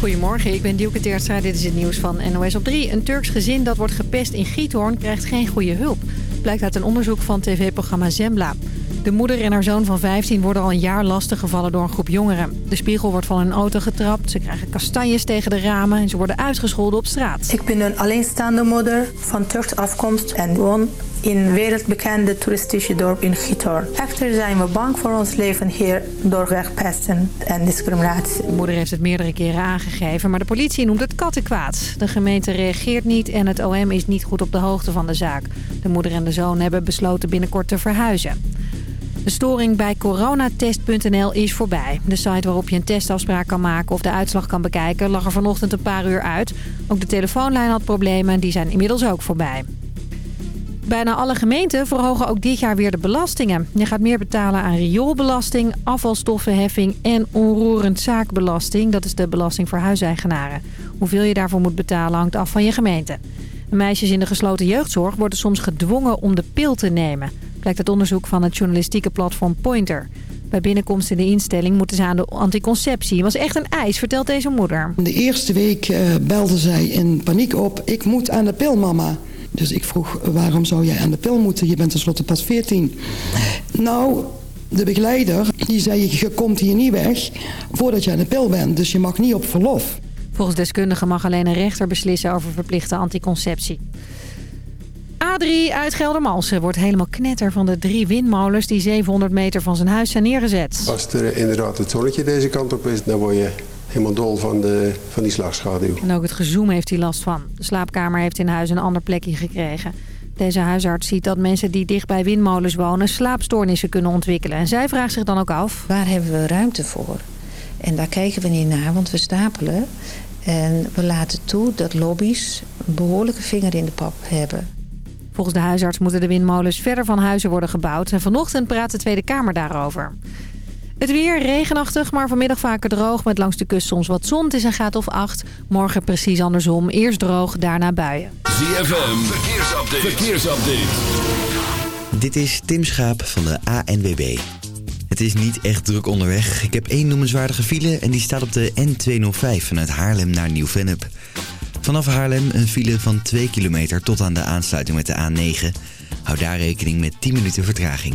Goedemorgen, ik ben Dielke Teertstra. Dit is het nieuws van NOS op 3. Een Turks gezin dat wordt gepest in Giethoorn krijgt geen goede hulp. Blijkt uit een onderzoek van tv-programma Zembla. De moeder en haar zoon van 15 worden al een jaar lastiggevallen door een groep jongeren. De spiegel wordt van hun auto getrapt, ze krijgen kastanjes tegen de ramen... en ze worden uitgescholden op straat. Ik ben een alleenstaande moeder van Turks afkomst en woon in wereldbekende toeristische dorp in Gitor. Echter zijn we bang voor ons leven hier door wegpesten en discriminatie. De moeder heeft het meerdere keren aangegeven, maar de politie noemt het kattenkwaad. De gemeente reageert niet en het OM is niet goed op de hoogte van de zaak. De moeder en de zoon hebben besloten binnenkort te verhuizen. De storing bij coronatest.nl is voorbij. De site waarop je een testafspraak kan maken of de uitslag kan bekijken... lag er vanochtend een paar uur uit. Ook de telefoonlijn had problemen en die zijn inmiddels ook voorbij. Bijna alle gemeenten verhogen ook dit jaar weer de belastingen. Je gaat meer betalen aan rioolbelasting, afvalstoffenheffing en onroerend zaakbelasting. Dat is de belasting voor huiseigenaren. Hoeveel je daarvoor moet betalen hangt af van je gemeente. Meisjes in de gesloten jeugdzorg worden soms gedwongen om de pil te nemen. Blijkt uit onderzoek van het journalistieke platform Pointer. Bij binnenkomst in de instelling moeten ze aan de anticonceptie. Het was echt een eis, vertelt deze moeder. De eerste week uh, belde zij in paniek op. Ik moet aan de pil, mama. Dus ik vroeg, waarom zou jij aan de pil moeten? Je bent tenslotte pas 14. Nou, de begeleider die zei, je komt hier niet weg voordat je aan de pil bent. Dus je mag niet op verlof. Volgens deskundigen mag alleen een rechter beslissen over verplichte anticonceptie. Adrie uit Geldermalsen wordt helemaal knetter van de drie windmolens die 700 meter van zijn huis zijn neergezet. Als er inderdaad het zonnetje deze kant op is, dan word je helemaal dol van, de, van die slagschaduw. En ook het gezoem heeft hij last van. De slaapkamer heeft in huis een ander plekje gekregen. Deze huisarts ziet dat mensen die dicht bij windmolens wonen slaapstoornissen kunnen ontwikkelen. En zij vraagt zich dan ook af... Waar hebben we ruimte voor? En daar kijken we niet naar, want we stapelen. En we laten toe dat lobby's een behoorlijke vinger in de pap hebben. Volgens de huisarts moeten de windmolens verder van huizen worden gebouwd. En vanochtend praat de Tweede Kamer daarover. Het weer regenachtig, maar vanmiddag vaker droog met langs de kust soms wat zon. Het is een graad of 8. Morgen precies andersom. Eerst droog, daarna buien. ZFM, verkeersupdate. verkeersupdate. Dit is Tim Schaap van de ANWB. Het is niet echt druk onderweg. Ik heb één noemenswaardige file en die staat op de N205 vanuit Haarlem naar Nieuw-Vennep. Vanaf Haarlem een file van 2 kilometer tot aan de aansluiting met de A9. Hou daar rekening met 10 minuten vertraging.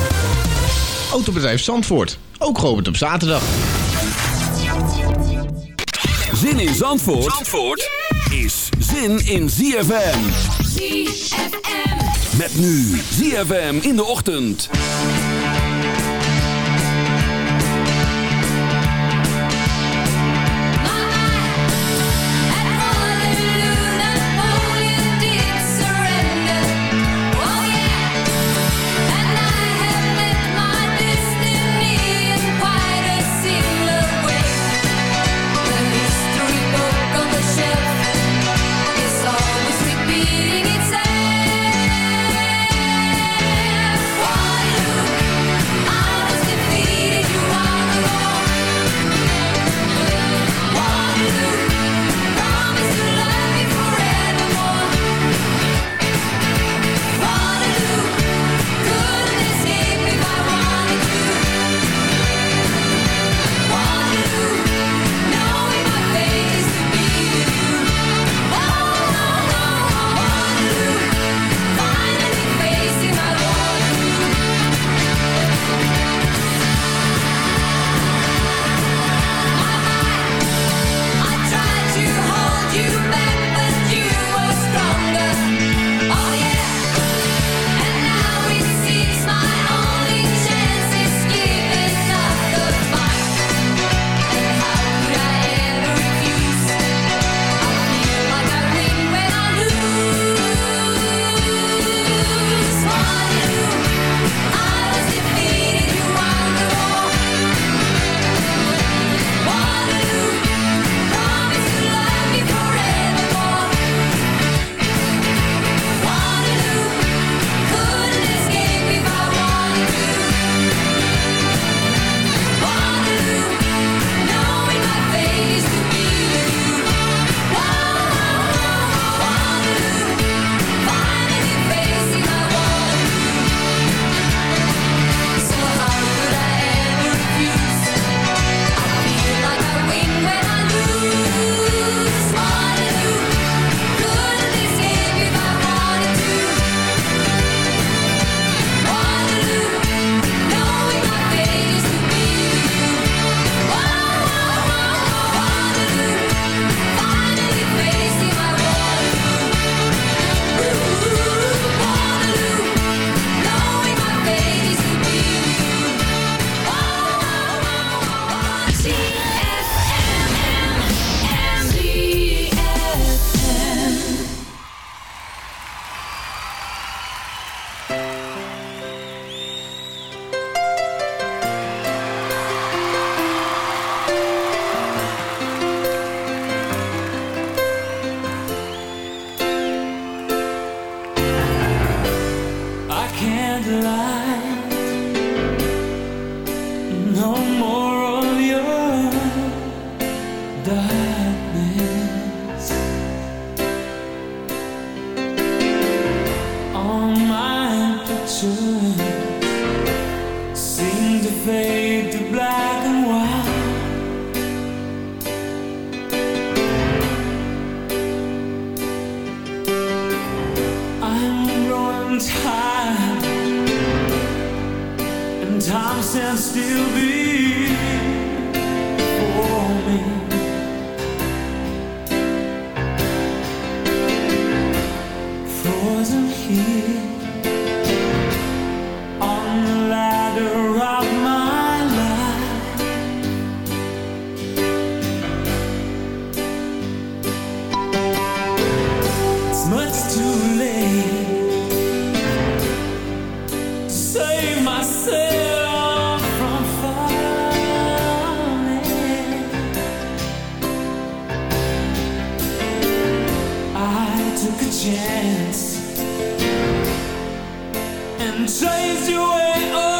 Autobedrijf Zandvoort, ook geopend op zaterdag. Zin in Zandvoort, Zandvoort is zin in ZFM. ZFM. Met nu ZFM in de ochtend. chance and chase your way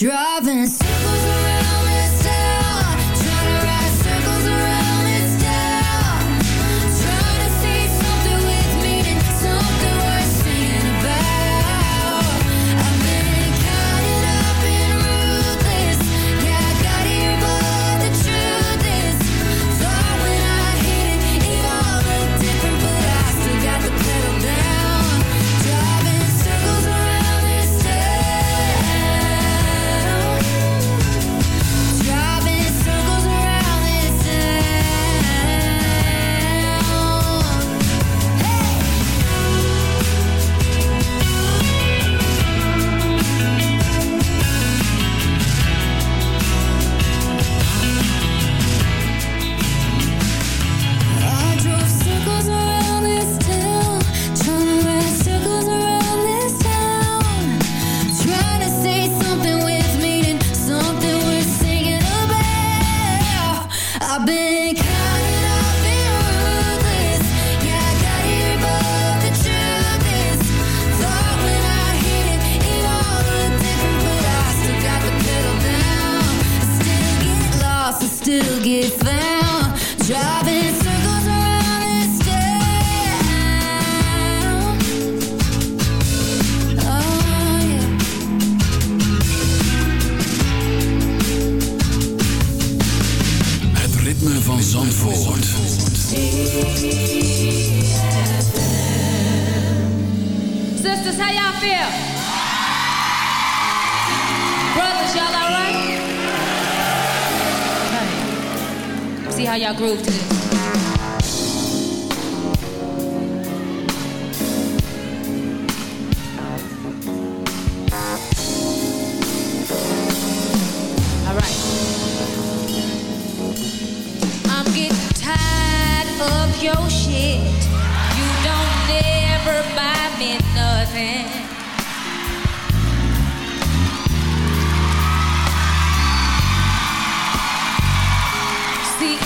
driving see how y'all groove to this. your shit. You don't ever buy me nothing.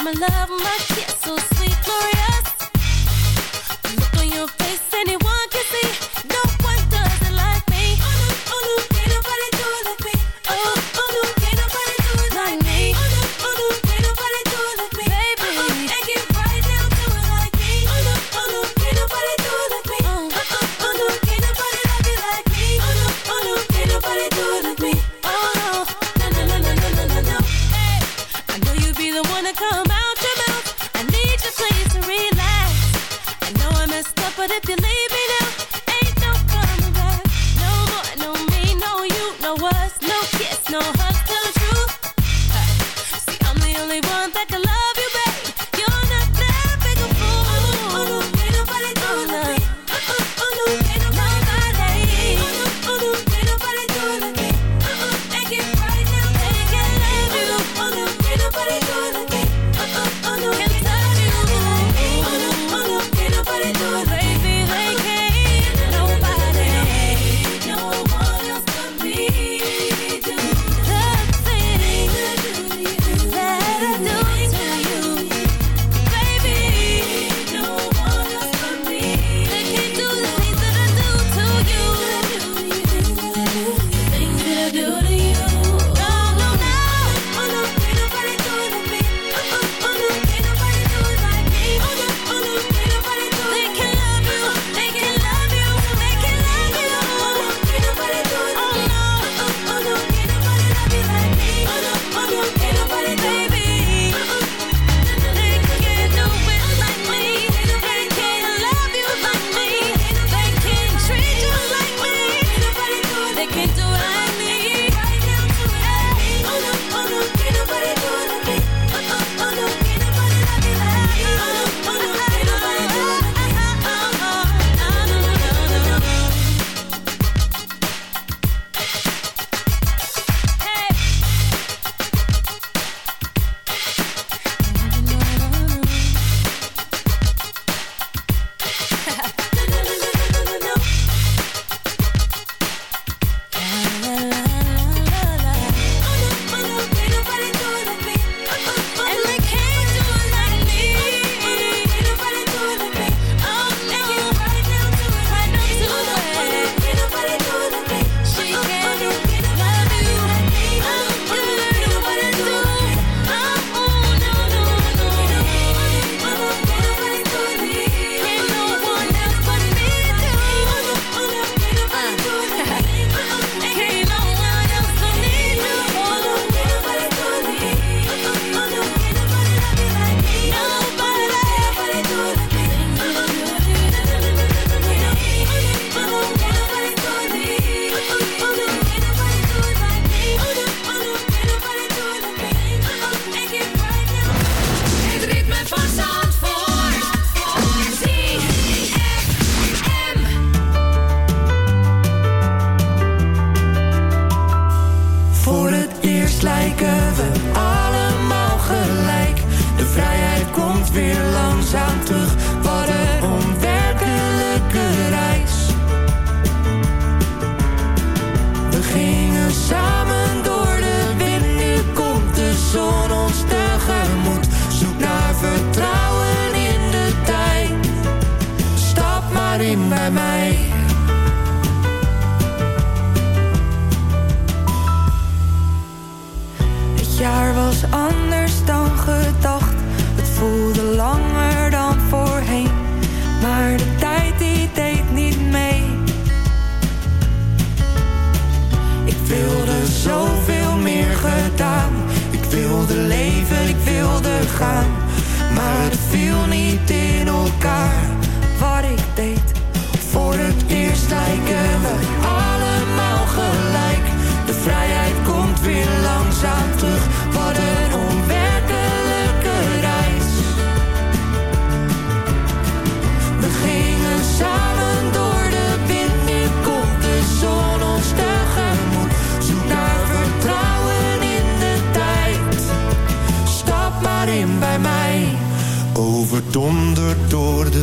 My love, my kiss, so sweet,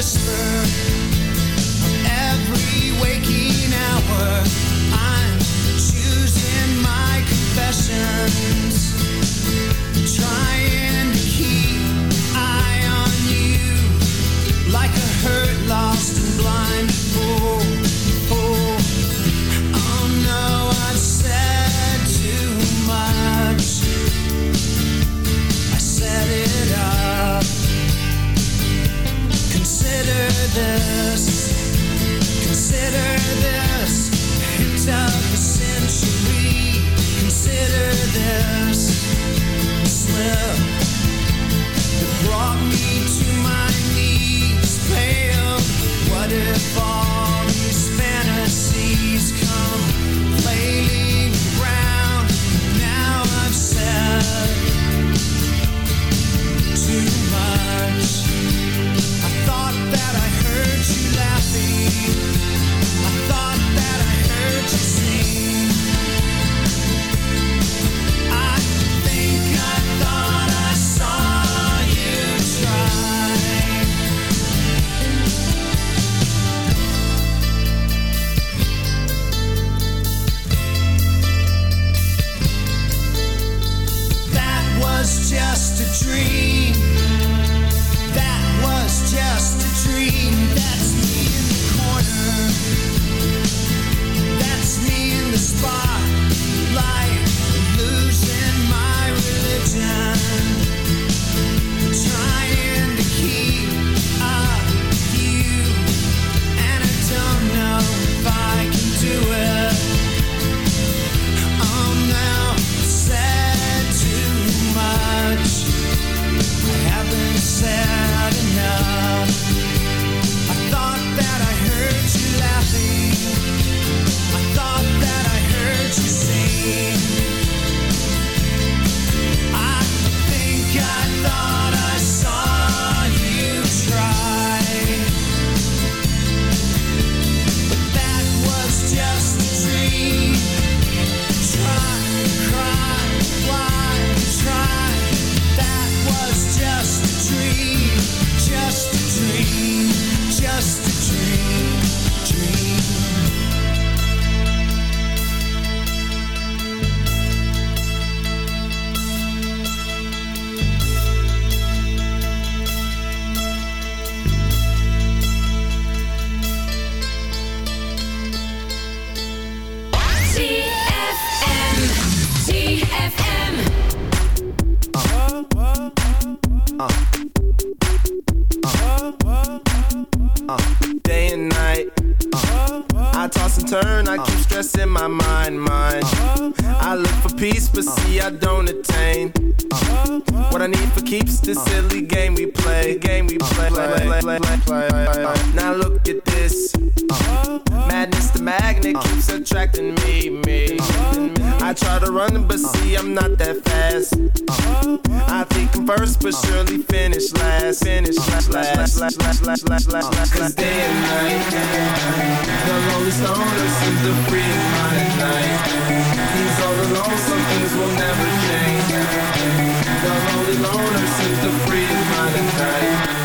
whisper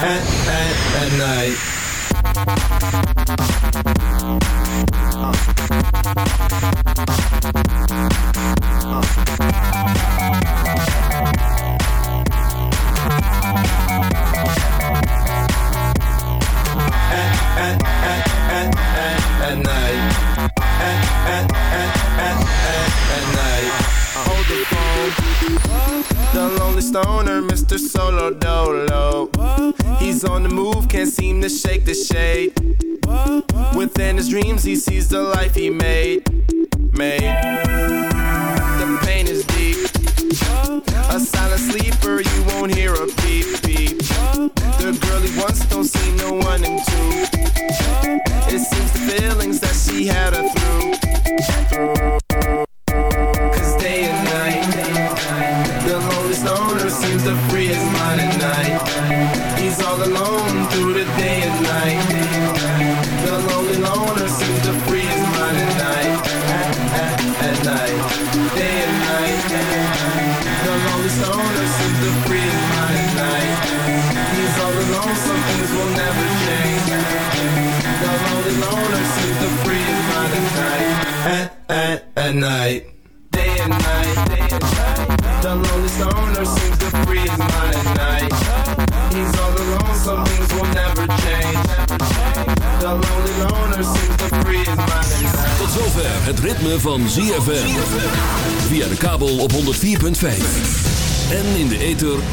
at, at, at night. Uh. dreams, he sees the life he made.